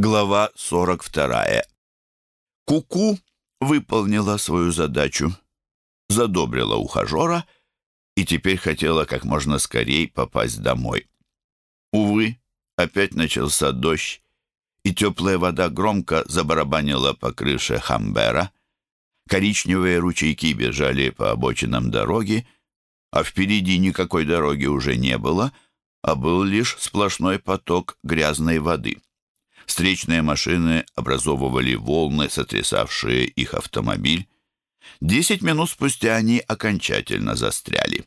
Глава 42. Куку выполнила свою задачу, задобрила ухажера и теперь хотела как можно скорее попасть домой. Увы, опять начался дождь, и теплая вода громко забарабанила по крыше Хамбера. Коричневые ручейки бежали по обочинам дороги, а впереди никакой дороги уже не было, а был лишь сплошной поток грязной воды. Встречные машины образовывали волны, сотрясавшие их автомобиль. Десять минут спустя они окончательно застряли.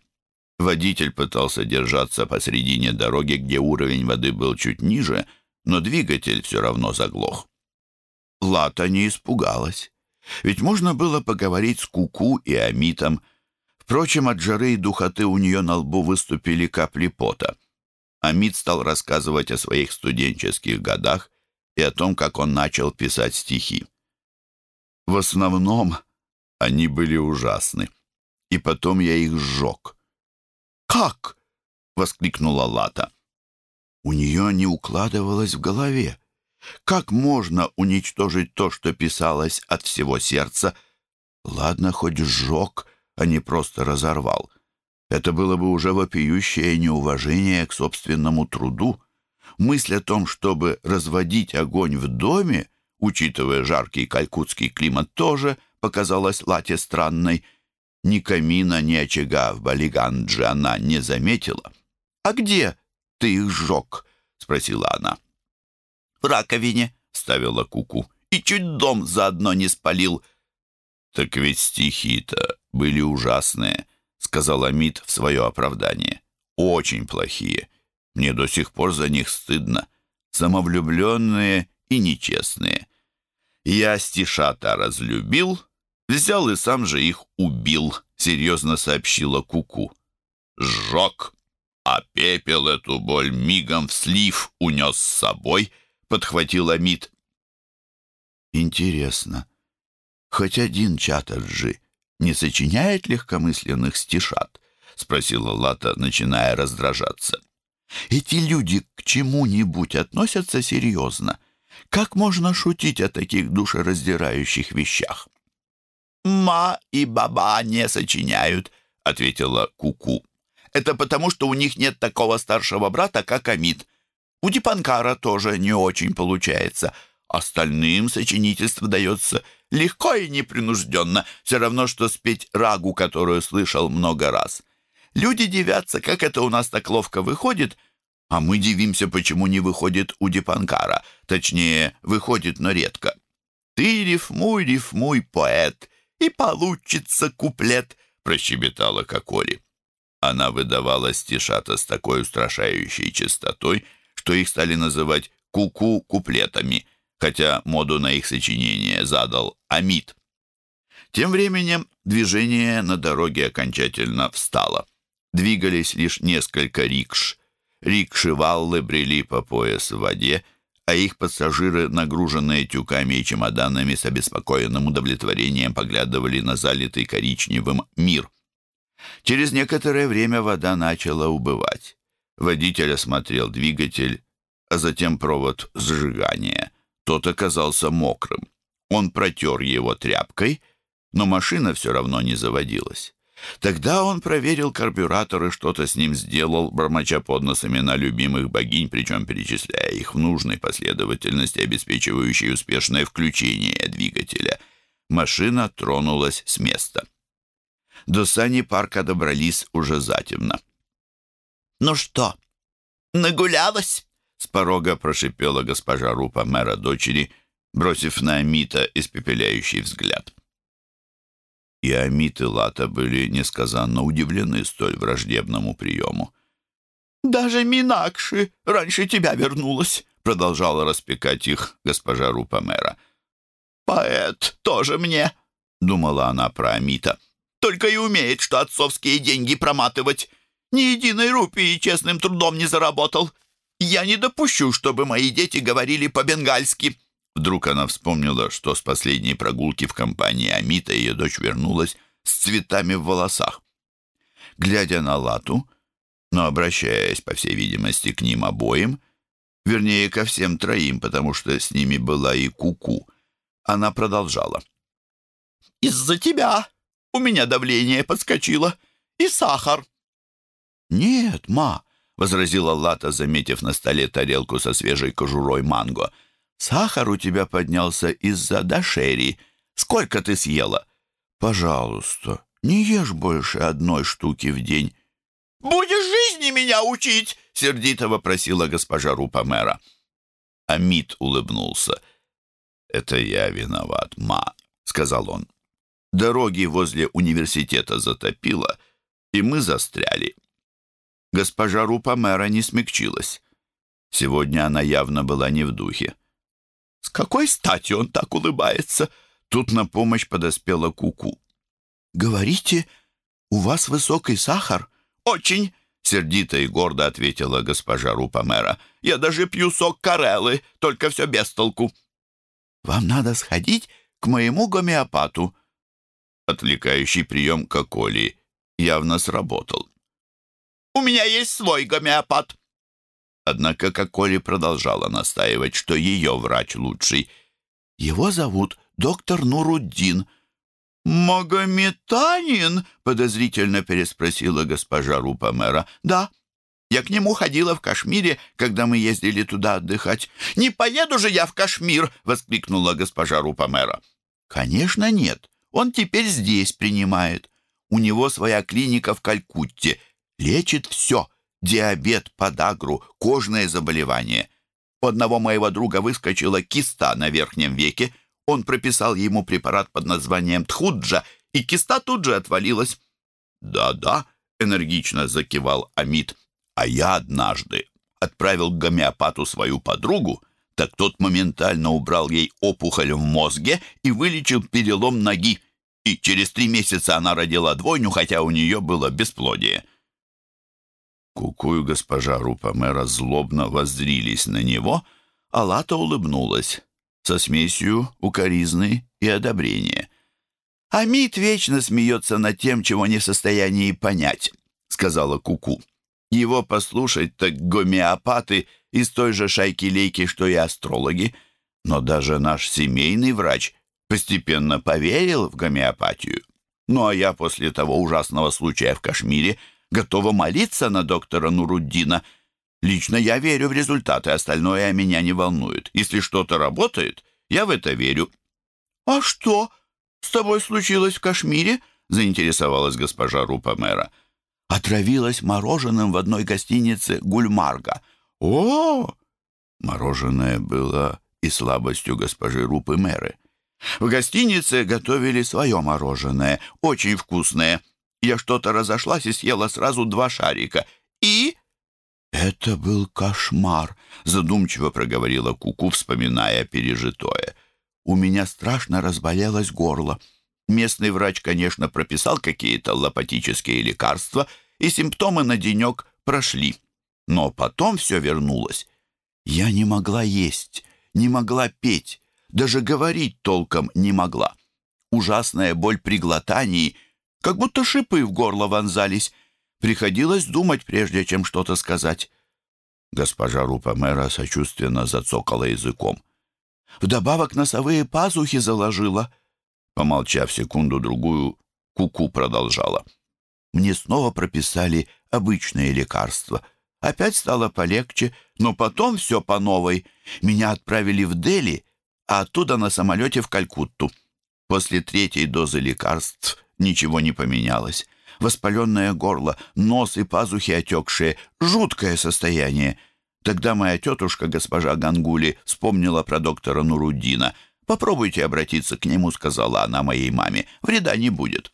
Водитель пытался держаться посредине дороги, где уровень воды был чуть ниже, но двигатель все равно заглох. Лата не испугалась. Ведь можно было поговорить с Куку и Амитом. Впрочем, от жары и духоты у нее на лбу выступили капли пота. Амит стал рассказывать о своих студенческих годах и о том, как он начал писать стихи. В основном они были ужасны, и потом я их сжег. «Как?» — воскликнула Лата. У нее не укладывалось в голове. Как можно уничтожить то, что писалось от всего сердца? Ладно, хоть сжег, а не просто разорвал. Это было бы уже вопиющее неуважение к собственному труду. Мысль о том, чтобы разводить огонь в доме, учитывая жаркий калькутский климат, тоже показалась Лате странной. Ни камина, ни очага в Балигандже она не заметила. «А где ты их сжег?» — спросила она. «В раковине», — ставила Куку, — «и чуть дом заодно не спалил». «Так ведь стихи-то были ужасные», — сказал Амит в свое оправдание. «Очень плохие. Мне до сих пор за них стыдно. Самовлюбленные и нечестные. Я стишата разлюбил, взял и сам же их убил, серьезно сообщила Куку. Сжег, а пепел эту боль мигом в слив унес с собой, подхватил Амит. Интересно, хоть один Чатаджи не сочиняет легкомысленных стишат? Спросила Лата, начиная раздражаться. Эти люди к чему-нибудь относятся серьезно. Как можно шутить о таких душераздирающих вещах? «Ма и баба не сочиняют», — ответила Куку. -ку. «Это потому, что у них нет такого старшего брата, как Амид. У Дипанкара тоже не очень получается. Остальным сочинительство дается легко и непринужденно, все равно, что спеть рагу, которую слышал много раз. Люди дивятся, как это у нас так ловко выходит, а мы дивимся, почему не выходит у Дипанкара. Точнее, выходит, но редко. «Ты рифмуй, рифмуй, поэт, и получится куплет», — прощебетала Кокори. Она выдавала стишата с такой устрашающей частотой, что их стали называть «куку» куплетами, хотя моду на их сочинение задал Амид. Тем временем движение на дороге окончательно встало двигались лишь несколько рикш. Рикши-валлы брели по пояс в воде, а их пассажиры, нагруженные тюками и чемоданами, с обеспокоенным удовлетворением поглядывали на залитый коричневым мир. Через некоторое время вода начала убывать. Водитель осмотрел двигатель, а затем провод сжигания. Тот оказался мокрым. Он протер его тряпкой, но машина все равно не заводилась. Тогда он проверил карбюратор и что-то с ним сделал, бормоча под носами на любимых богинь, причем перечисляя их в нужной последовательности, обеспечивающей успешное включение двигателя. Машина тронулась с места. До сани парка добрались уже затемно. «Ну что, нагулялась?» — с порога прошипела госпожа Рупа мэра дочери, бросив на Амита испепеляющий взгляд. И Амит и Лата были несказанно удивлены столь враждебному приему. «Даже Минакши раньше тебя вернулась», — продолжала распекать их госпожа Рупамера. «Поэт тоже мне», — думала она про Амита. «Только и умеет, что отцовские деньги проматывать. Ни единой рупии честным трудом не заработал. Я не допущу, чтобы мои дети говорили по-бенгальски». Вдруг она вспомнила, что с последней прогулки в компании Амита ее дочь вернулась с цветами в волосах. Глядя на Лату, но обращаясь, по всей видимости, к ним обоим, Вернее, ко всем троим, потому что с ними была и Куку. -ку. Она продолжала. «Из-за тебя у меня давление подскочило. И сахар». «Нет, ма», — возразила Лата, заметив на столе тарелку со свежей кожурой манго. «Сахар у тебя поднялся из-за дошери. Сколько ты съела?» «Пожалуйста, не ешь больше одной штуки в день». «Будешь жизни меня учить!» — сердито вопросила госпожа Рупа-мэра. Амит улыбнулся. «Это я виноват, ма», — сказал он. «Дороги возле университета затопило, и мы застряли». Госпожа Рупа-мэра не смягчилась. Сегодня она явно была не в духе. «С какой стати он так улыбается?» Тут на помощь подоспела Куку. -ку. «Говорите, у вас высокий сахар?» «Очень!» — сердито и гордо ответила госпожа Рупа-мэра. «Я даже пью сок карелы, только все без толку». «Вам надо сходить к моему гомеопату». Отвлекающий прием Коколи явно сработал. «У меня есть свой гомеопат». Однако Коколи продолжала настаивать, что ее врач лучший. «Его зовут доктор Нуруддин», «Магометанин?» — подозрительно переспросила госпожа Рупа-мэра. «Да, я к нему ходила в Кашмире, когда мы ездили туда отдыхать. Не поеду же я в Кашмир!» — воскликнула госпожа Рупа-мэра. «Конечно нет. Он теперь здесь принимает. У него своя клиника в Калькутте. Лечит все. Диабет, подагру, кожные заболевания. У одного моего друга выскочила киста на верхнем веке. Он прописал ему препарат под названием Тхуджа, и киста тут же отвалилась. «Да-да», — энергично закивал Амит, «а я однажды отправил к гомеопату свою подругу, так тот моментально убрал ей опухоль в мозге и вылечил перелом ноги, и через три месяца она родила двойню, хотя у нее было бесплодие». Кукую госпожа Рупа-мэра злобно воззрились на него, а Лата улыбнулась со смесью укоризны и одобрения. «Амит вечно смеется над тем, чего не в состоянии понять», — сказала Куку. -ку. «Его послушать, так гомеопаты из той же шайки-лейки, что и астрологи. Но даже наш семейный врач постепенно поверил в гомеопатию. Ну а я после того ужасного случая в Кашмире готова молиться на доктора Нуруддина — Лично я верю в результаты, остальное меня не волнует. Если что-то работает, я в это верю». «А что с тобой случилось в Кашмире?» — заинтересовалась госпожа Рупа-мэра. «Отравилась мороженым в одной гостинице Гульмарга». «О!» Мороженое было и слабостью госпожи Рупы-мэры. В гостинице готовили свое мороженое, очень вкусное. Я что-то разошлась и съела сразу два шарика. И «Это был кошмар», — задумчиво проговорила Куку, вспоминая пережитое. «У меня страшно разболелось горло. Местный врач, конечно, прописал какие-то лопатические лекарства, и симптомы на денек прошли. Но потом все вернулось. Я не могла есть, не могла петь, даже говорить толком не могла. Ужасная боль при глотании, как будто шипы в горло вонзались. Приходилось думать, прежде чем что-то сказать. Госпожа Рупа-мэра сочувственно зацокала языком. Вдобавок носовые пазухи заложила. Помолчав секунду-другую, Куку продолжала. Мне снова прописали обычные лекарства. Опять стало полегче, но потом все по новой. Меня отправили в Дели, а оттуда на самолете в Калькутту. После третьей дозы лекарств ничего не поменялось воспаленное горло, нос и пазухи отекшие. Жуткое состояние. Тогда моя тетушка, госпожа Гангули, вспомнила про доктора Нуруддина. «Попробуйте обратиться к нему», — сказала она моей маме. «Вреда не будет».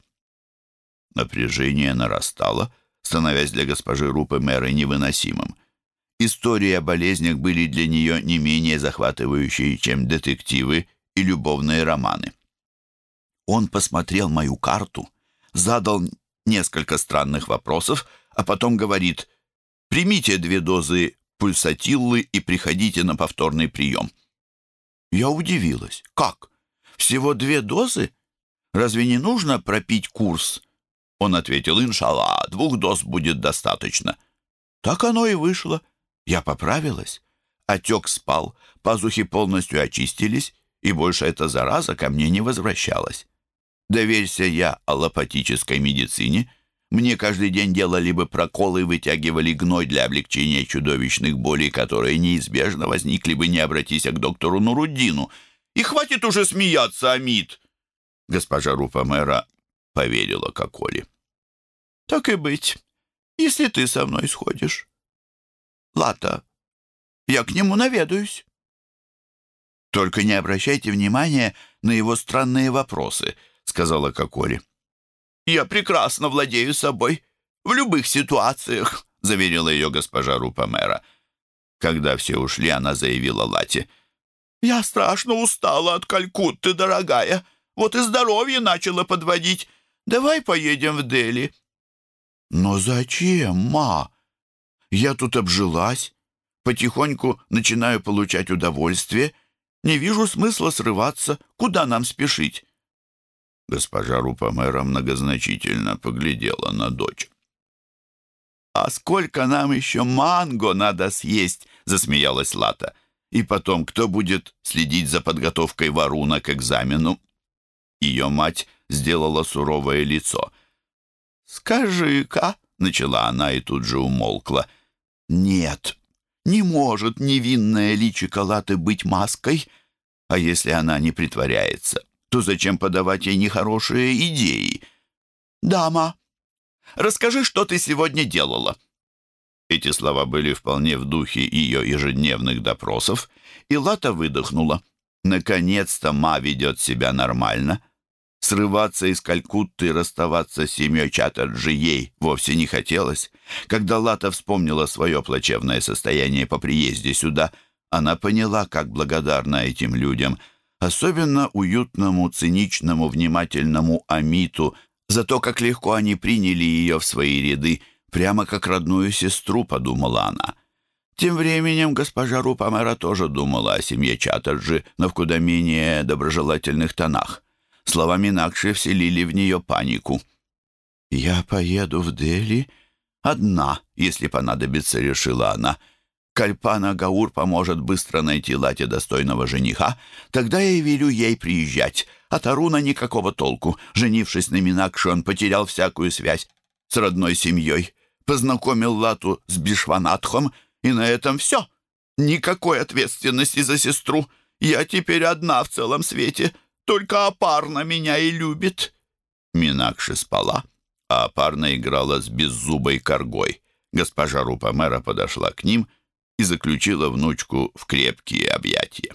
Напряжение нарастало, становясь для госпожи Рупы мэры невыносимым. Истории о болезнях были для нее не менее захватывающие, чем детективы и любовные романы. Он посмотрел мою карту, задал несколько странных вопросов, а потом говорит «Примите две дозы пульсатиллы и приходите на повторный прием». Я удивилась. «Как? Всего две дозы? Разве не нужно пропить курс?» Он ответил «Иншалла, двух доз будет достаточно». Так оно и вышло. Я поправилась. отек спал, пазухи полностью очистились, и больше эта зараза ко мне не возвращалась. Доверься я аллопатической медицине, мне каждый день делали бы проколы и вытягивали гной для облегчения чудовищных болей, которые неизбежно возникли бы, не обратись к доктору Нуруддину. И хватит уже смеяться, Амид!» Госпожа Рупа мэра поверила Коколи. «Так и быть, если ты со мной сходишь. Лата, я к нему наведаюсь». «Только не обращайте внимания на его странные вопросы», — сказала Коколи. «Я прекрасно владею собой в любых ситуациях», — заверила ее госпожа Рупа-мэра. Когда все ушли, она заявила Лате. «Я страшно устала от Калькутты, дорогая. Вот и здоровье начало подводить. Давай поедем в Дели». «Но зачем, ма? Я тут обжилась, потихоньку начинаю получать удовольствие. Не вижу смысла срываться. Куда нам спешить?» Госпожа Рупа-мэра многозначительно поглядела на дочь. «А сколько нам еще манго надо съесть?» — засмеялась Лата. «И потом, кто будет следить за подготовкой Варуна к экзамену?» Ее мать сделала суровое лицо. «Скажи-ка», — начала она и тут же умолкла. «Нет, не может невинная личико Латы быть маской, а если она не притворяется, то зачем подавать ей нехорошие идеи? «Дама, расскажи, что ты сегодня делала». Эти слова были вполне в духе ее ежедневных допросов, и Лата выдохнула. Наконец-то Ма ведет себя нормально. Срываться из Калькутты и расставаться с семьей Чаттерджи ей вовсе не хотелось. Когда Лата вспомнила свое плачевное состояние по приезде сюда, она поняла, как благодарна этим людям — особенно уютному, циничному, внимательному Амиту, за то, как легко они приняли ее в свои ряды, прямо как родную сестру, подумала она. Тем временем госпожа Рупамера тоже думала о семье Чаттерджи, но в куда менее доброжелательных тонах. Слова Минакши вселили в нее панику. «Я поеду в Дели одна, если понадобится», — решила она, — Кальпана Гаур поможет быстро найти Лате достойного жениха, тогда я велю ей приезжать. От Аруна никакого толку. Женившись на Минакше, он потерял всякую связь с родной семьей. Познакомил Лату с Бишванатхом, и на этом все. Никакой ответственности за сестру. Я теперь одна в целом свете. Только Апарна меня и любит. Минакши спала, а Апарна играла с беззубой коргой. Госпожа Рупа мэра подошла к ним и заключила внучку в крепкие объятия.